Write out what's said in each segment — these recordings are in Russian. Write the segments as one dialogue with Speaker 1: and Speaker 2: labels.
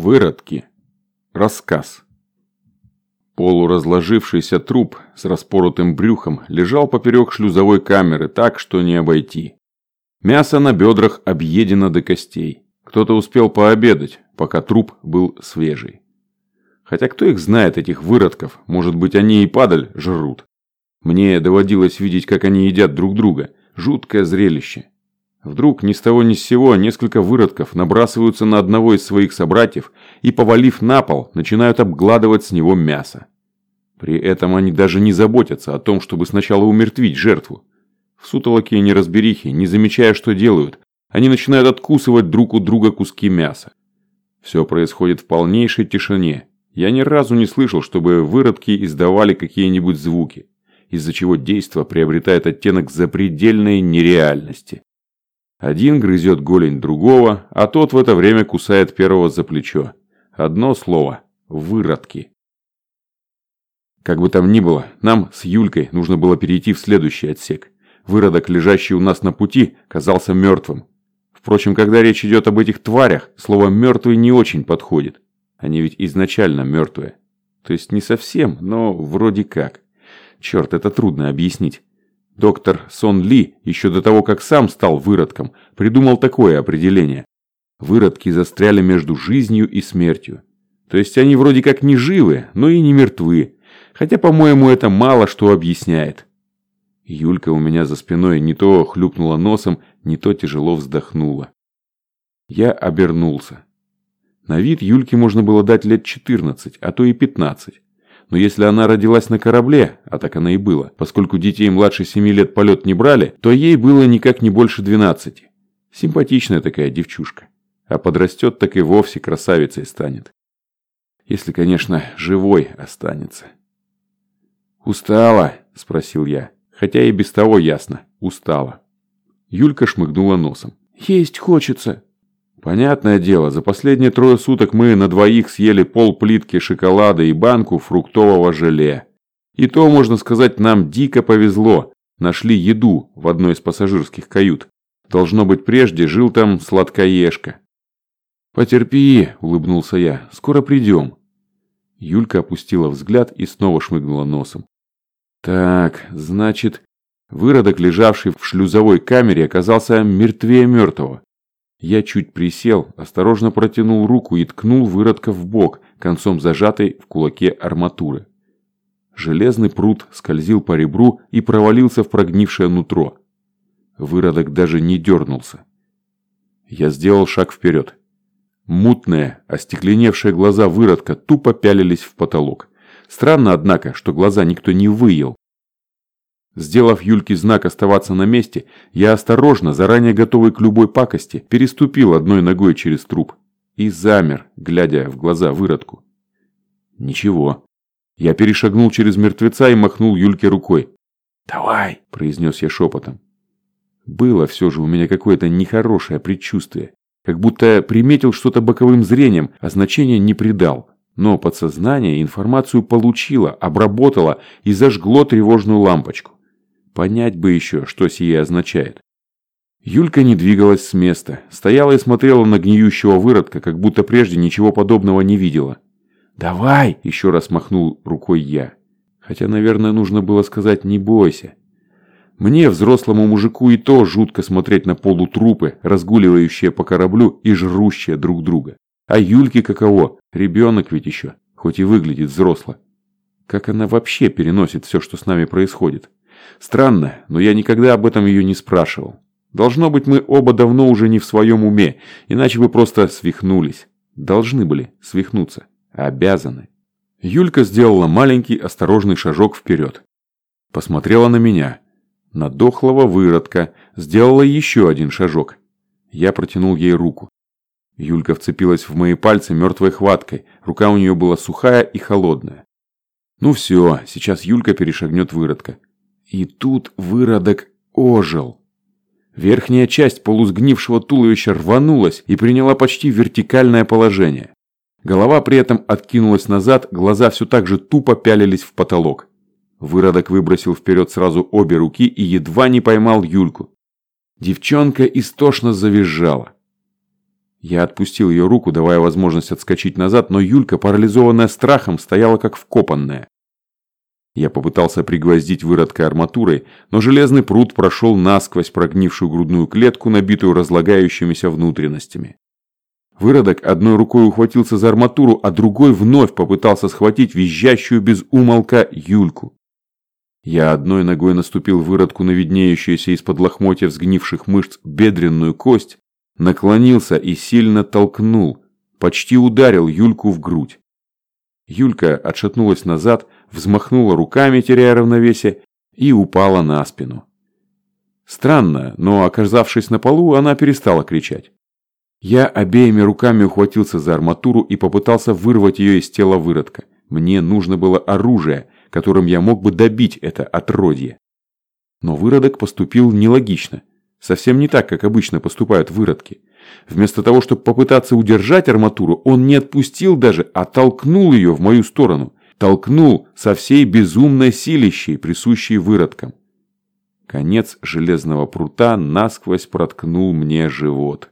Speaker 1: Выродки. Рассказ. Полуразложившийся труп с распоротым брюхом лежал поперек шлюзовой камеры так, что не обойти. Мясо на бедрах объедено до костей. Кто-то успел пообедать, пока труп был свежий. Хотя кто их знает, этих выродков, может быть они и падаль жрут. Мне доводилось видеть, как они едят друг друга. Жуткое зрелище. Вдруг ни с того ни с сего несколько выродков набрасываются на одного из своих собратьев и, повалив на пол, начинают обгладывать с него мясо. При этом они даже не заботятся о том, чтобы сначала умертвить жертву. В сутолоке и неразберихе, не замечая, что делают, они начинают откусывать друг у друга куски мяса. Все происходит в полнейшей тишине. Я ни разу не слышал, чтобы выродки издавали какие-нибудь звуки, из-за чего действо приобретает оттенок запредельной нереальности. Один грызет голень другого, а тот в это время кусает первого за плечо. Одно слово – выродки. Как бы там ни было, нам с Юлькой нужно было перейти в следующий отсек. Выродок, лежащий у нас на пути, казался мертвым. Впрочем, когда речь идет об этих тварях, слово «мертвый» не очень подходит. Они ведь изначально мертвые. То есть не совсем, но вроде как. Черт, это трудно объяснить. Доктор Сон Ли, еще до того, как сам стал выродком, придумал такое определение. Выродки застряли между жизнью и смертью. То есть они вроде как не живы, но и не мертвы. Хотя, по-моему, это мало что объясняет. Юлька у меня за спиной не то хлюпнула носом, не то тяжело вздохнула. Я обернулся. На вид Юльке можно было дать лет 14, а то и 15. Но если она родилась на корабле, а так она и была, поскольку детей младше 7 лет полет не брали, то ей было никак не больше 12. Симпатичная такая девчушка. А подрастет, так и вовсе красавицей станет. Если, конечно, живой останется. «Устала?» – спросил я. Хотя и без того ясно. Устала. Юлька шмыгнула носом. «Есть хочется», Понятное дело, за последние трое суток мы на двоих съели пол плитки шоколада и банку фруктового желе. И то, можно сказать, нам дико повезло. Нашли еду в одной из пассажирских кают. Должно быть, прежде жил там сладкоежка. «Потерпи», – улыбнулся я, – «скоро придем». Юлька опустила взгляд и снова шмыгнула носом. «Так, значит, выродок, лежавший в шлюзовой камере, оказался мертвее мертвого. Я чуть присел, осторожно протянул руку и ткнул выродка в бок, концом зажатой в кулаке арматуры. Железный пруд скользил по ребру и провалился в прогнившее нутро. Выродок даже не дернулся. Я сделал шаг вперед. Мутные, остекленевшие глаза выродка тупо пялились в потолок. Странно, однако, что глаза никто не выел, Сделав Юльке знак оставаться на месте, я осторожно, заранее готовый к любой пакости, переступил одной ногой через труп и замер, глядя в глаза выродку. Ничего. Я перешагнул через мертвеца и махнул Юльке рукой. «Давай!» – произнес я шепотом. Было все же у меня какое-то нехорошее предчувствие. Как будто приметил что-то боковым зрением, а значения не придал. Но подсознание информацию получило, обработало и зажгло тревожную лампочку. Понять бы еще, что сие означает. Юлька не двигалась с места, стояла и смотрела на гниющего выродка, как будто прежде ничего подобного не видела. «Давай!» – еще раз махнул рукой я. Хотя, наверное, нужно было сказать «не бойся». Мне, взрослому мужику, и то жутко смотреть на полутрупы, разгуливающие по кораблю и жрущие друг друга. А Юльке каково? Ребенок ведь еще, хоть и выглядит взросло. Как она вообще переносит все, что с нами происходит? Странно, но я никогда об этом ее не спрашивал. Должно быть, мы оба давно уже не в своем уме, иначе бы просто свихнулись. Должны были свихнуться. Обязаны. Юлька сделала маленький осторожный шажок вперед. Посмотрела на меня. На дохлого выродка. Сделала еще один шажок. Я протянул ей руку. Юлька вцепилась в мои пальцы мертвой хваткой. Рука у нее была сухая и холодная. Ну все, сейчас Юлька перешагнет выродка. И тут выродок ожил. Верхняя часть полусгнившего туловища рванулась и приняла почти вертикальное положение. Голова при этом откинулась назад, глаза все так же тупо пялились в потолок. Выродок выбросил вперед сразу обе руки и едва не поймал Юльку. Девчонка истошно завизжала. Я отпустил ее руку, давая возможность отскочить назад, но Юлька, парализованная страхом, стояла как вкопанная. Я попытался пригвоздить выродка арматурой, но железный пруд прошел насквозь прогнившую грудную клетку, набитую разлагающимися внутренностями. Выродок одной рукой ухватился за арматуру, а другой вновь попытался схватить визжащую без умолка Юльку. Я одной ногой наступил выродку на виднеющуюся из-под лохмотьев сгнивших мышц бедренную кость, наклонился и сильно толкнул, почти ударил Юльку в грудь. Юлька отшатнулась назад, взмахнула руками, теряя равновесие, и упала на спину. Странно, но оказавшись на полу, она перестала кричать. Я обеими руками ухватился за арматуру и попытался вырвать ее из тела выродка. Мне нужно было оружие, которым я мог бы добить это отродье. Но выродок поступил нелогично. Совсем не так, как обычно поступают выродки. Вместо того, чтобы попытаться удержать арматуру, он не отпустил даже, а толкнул ее в мою сторону. Толкнул со всей безумной силищей, присущей выродкам. Конец железного прута насквозь проткнул мне живот.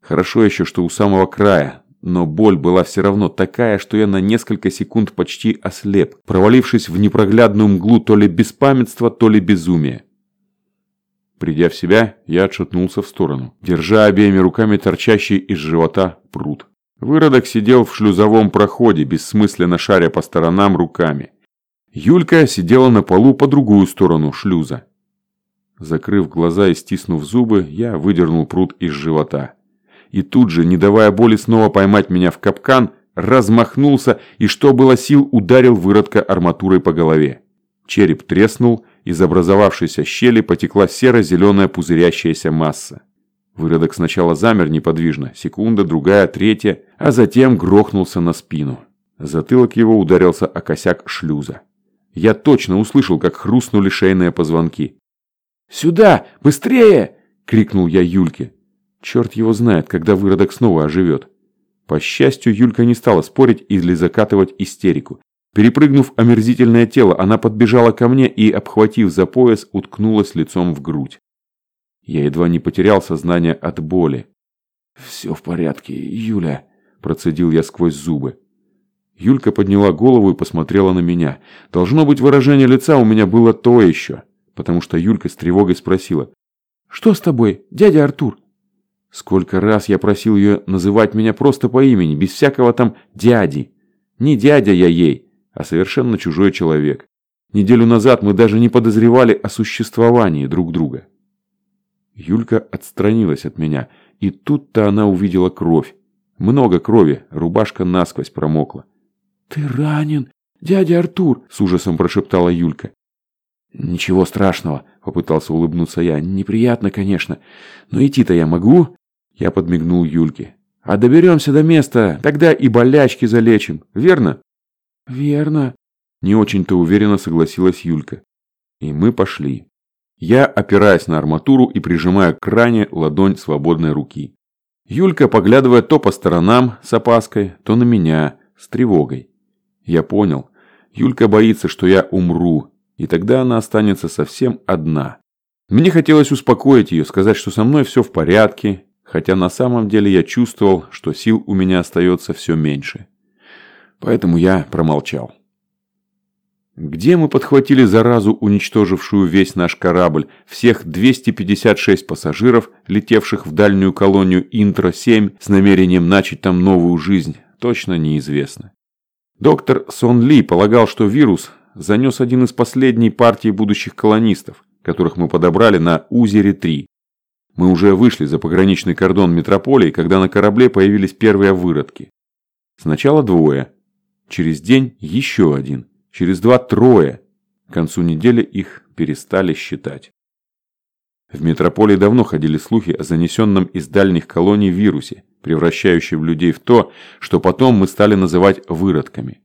Speaker 1: Хорошо еще, что у самого края, но боль была все равно такая, что я на несколько секунд почти ослеп, провалившись в непроглядную мглу то ли беспамятства, то ли безумия. Придя в себя, я отшатнулся в сторону, держа обеими руками торчащий из живота пруд. Выродок сидел в шлюзовом проходе, бессмысленно шаря по сторонам руками. Юлька сидела на полу по другую сторону шлюза. Закрыв глаза и стиснув зубы, я выдернул пруд из живота. И тут же, не давая боли снова поймать меня в капкан, размахнулся и, что было сил, ударил выродка арматурой по голове. Череп треснул, из образовавшейся щели потекла серо-зеленая пузырящаяся масса. Выродок сначала замер неподвижно, секунда, другая, третья, а затем грохнулся на спину. Затылок его ударился о косяк шлюза. Я точно услышал, как хрустнули шейные позвонки. «Сюда! Быстрее!» — крикнул я Юльке. Черт его знает, когда выродок снова оживет. По счастью, Юлька не стала спорить или закатывать истерику. Перепрыгнув омерзительное тело, она подбежала ко мне и, обхватив за пояс, уткнулась лицом в грудь. Я едва не потерял сознание от боли. «Все в порядке, Юля», – процедил я сквозь зубы. Юлька подняла голову и посмотрела на меня. Должно быть, выражение лица у меня было то еще, потому что Юлька с тревогой спросила. «Что с тобой, дядя Артур?» Сколько раз я просил ее называть меня просто по имени, без всякого там «дяди». Не дядя я ей, а совершенно чужой человек. Неделю назад мы даже не подозревали о существовании друг друга. Юлька отстранилась от меня, и тут-то она увидела кровь. Много крови, рубашка насквозь промокла. «Ты ранен, дядя Артур!» – с ужасом прошептала Юлька. «Ничего страшного», – попытался улыбнуться я. «Неприятно, конечно, но идти-то я могу?» Я подмигнул Юльке. «А доберемся до места, тогда и болячки залечим, верно?» «Верно», – не очень-то уверенно согласилась Юлька. И мы пошли. Я, опираясь на арматуру и прижимая к ране ладонь свободной руки. Юлька, поглядывая то по сторонам с опаской, то на меня с тревогой. Я понял. Юлька боится, что я умру, и тогда она останется совсем одна. Мне хотелось успокоить ее, сказать, что со мной все в порядке, хотя на самом деле я чувствовал, что сил у меня остается все меньше. Поэтому я промолчал. Где мы подхватили заразу, уничтожившую весь наш корабль, всех 256 пассажиров, летевших в дальнюю колонию Интро-7 с намерением начать там новую жизнь, точно неизвестно. Доктор Сон Ли полагал, что вирус занес один из последней партий будущих колонистов, которых мы подобрали на Узере-3. Мы уже вышли за пограничный кордон метрополии, когда на корабле появились первые выродки. Сначала двое, Через день еще один. Через два трое. К концу недели их перестали считать. В метрополии давно ходили слухи о занесенном из дальних колоний вирусе, превращающем людей в то, что потом мы стали называть выродками.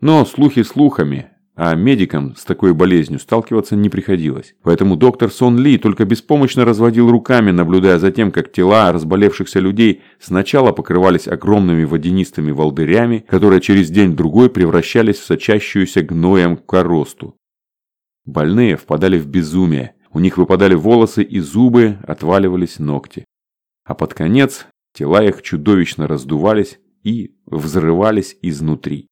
Speaker 1: Но слухи слухами, а медикам с такой болезнью сталкиваться не приходилось. Поэтому доктор Сон Ли только беспомощно разводил руками, наблюдая за тем, как тела разболевшихся людей сначала покрывались огромными водянистыми волдырями, которые через день-другой превращались в сочащуюся гноем коросту. Больные впадали в безумие, у них выпадали волосы и зубы, отваливались ногти. А под конец Тела их чудовищно раздувались и взрывались изнутри.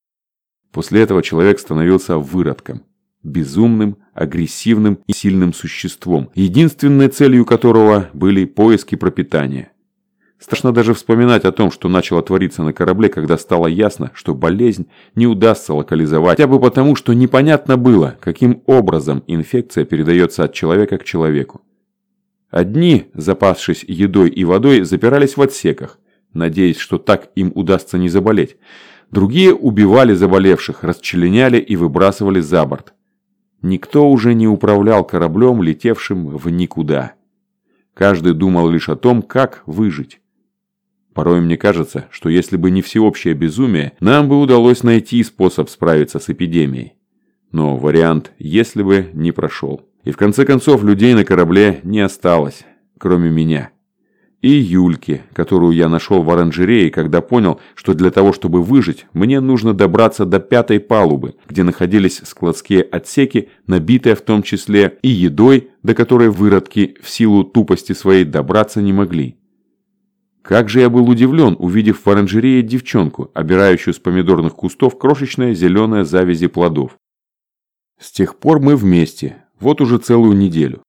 Speaker 1: После этого человек становился выродком, безумным, агрессивным и сильным существом, единственной целью которого были поиски пропитания. Страшно даже вспоминать о том, что начало твориться на корабле, когда стало ясно, что болезнь не удастся локализовать, хотя бы потому, что непонятно было, каким образом инфекция передается от человека к человеку. Одни, запасшись едой и водой, запирались в отсеках, надеясь, что так им удастся не заболеть. Другие убивали заболевших, расчленяли и выбрасывали за борт. Никто уже не управлял кораблем, летевшим в никуда. Каждый думал лишь о том, как выжить. Порой мне кажется, что если бы не всеобщее безумие, нам бы удалось найти способ справиться с эпидемией. Но вариант «если бы» не прошел. И в конце концов людей на корабле не осталось, кроме меня. И Юльки, которую я нашел в оранжерее, когда понял, что для того, чтобы выжить, мне нужно добраться до пятой палубы, где находились складские отсеки, набитые в том числе и едой, до которой выродки в силу тупости своей добраться не могли. Как же я был удивлен, увидев в оранжерее девчонку, обирающую с помидорных кустов крошечные зеленые завязи плодов. С тех пор мы вместе, вот уже целую неделю.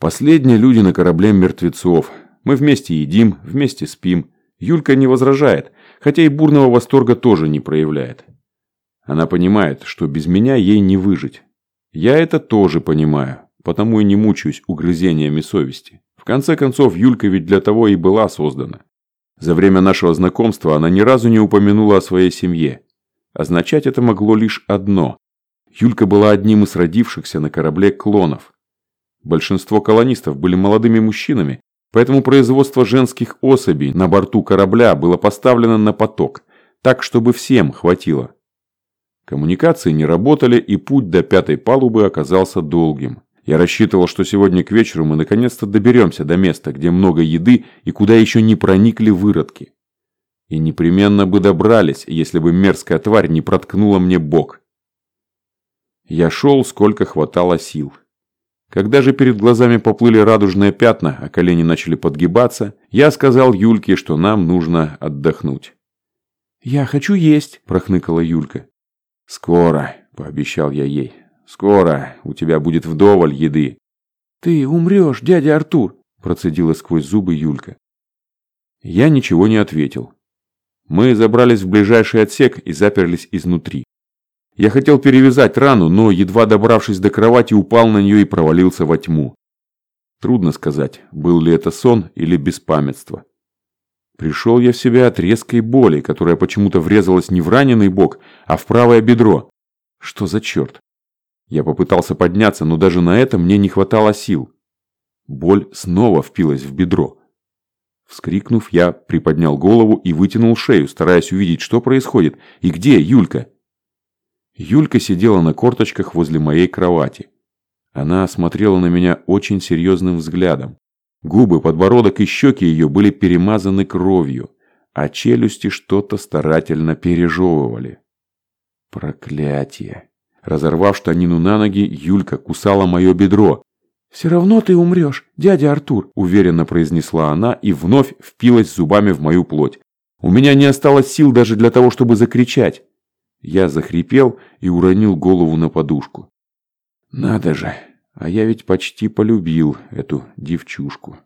Speaker 1: Последние люди на корабле мертвецов. Мы вместе едим, вместе спим. Юлька не возражает, хотя и бурного восторга тоже не проявляет. Она понимает, что без меня ей не выжить. Я это тоже понимаю, потому и не мучаюсь угрызениями совести. В конце концов, Юлька ведь для того и была создана. За время нашего знакомства она ни разу не упомянула о своей семье. Означать это могло лишь одно. Юлька была одним из родившихся на корабле клонов. Большинство колонистов были молодыми мужчинами, поэтому производство женских особей на борту корабля было поставлено на поток, так, чтобы всем хватило. Коммуникации не работали, и путь до пятой палубы оказался долгим. Я рассчитывал, что сегодня к вечеру мы наконец-то доберемся до места, где много еды и куда еще не проникли выродки. И непременно бы добрались, если бы мерзкая тварь не проткнула мне бок. Я шел, сколько хватало сил. Когда же перед глазами поплыли радужные пятна, а колени начали подгибаться, я сказал Юльке, что нам нужно отдохнуть.
Speaker 2: «Я хочу есть», – прохныкала Юлька.
Speaker 1: «Скоро», – пообещал я ей. «Скоро. У тебя будет вдоволь еды».
Speaker 2: «Ты умрешь, дядя Артур», –
Speaker 1: процедила сквозь зубы Юлька. Я ничего не ответил. Мы забрались в ближайший отсек и заперлись изнутри. Я хотел перевязать рану, но, едва добравшись до кровати, упал на нее и провалился во тьму. Трудно сказать, был ли это сон или беспамятство. Пришел я в себя от резкой боли, которая почему-то врезалась не в раненый бок, а в правое бедро. Что за черт? Я попытался подняться, но даже на это мне не хватало сил. Боль снова впилась в бедро. Вскрикнув, я приподнял голову и вытянул шею, стараясь увидеть, что происходит и где Юлька. Юлька сидела на корточках возле моей кровати. Она смотрела на меня очень серьезным взглядом. Губы, подбородок и щеки ее были перемазаны кровью, а челюсти что-то старательно пережевывали. Проклятие! Разорвав штанину на ноги, Юлька кусала мое бедро.
Speaker 2: «Все равно ты умрешь, дядя Артур», – уверенно произнесла она и вновь впилась зубами в мою плоть. У меня не осталось сил даже для того, чтобы закричать. Я захрипел и уронил голову на подушку. Надо же, а я ведь почти полюбил эту девчушку.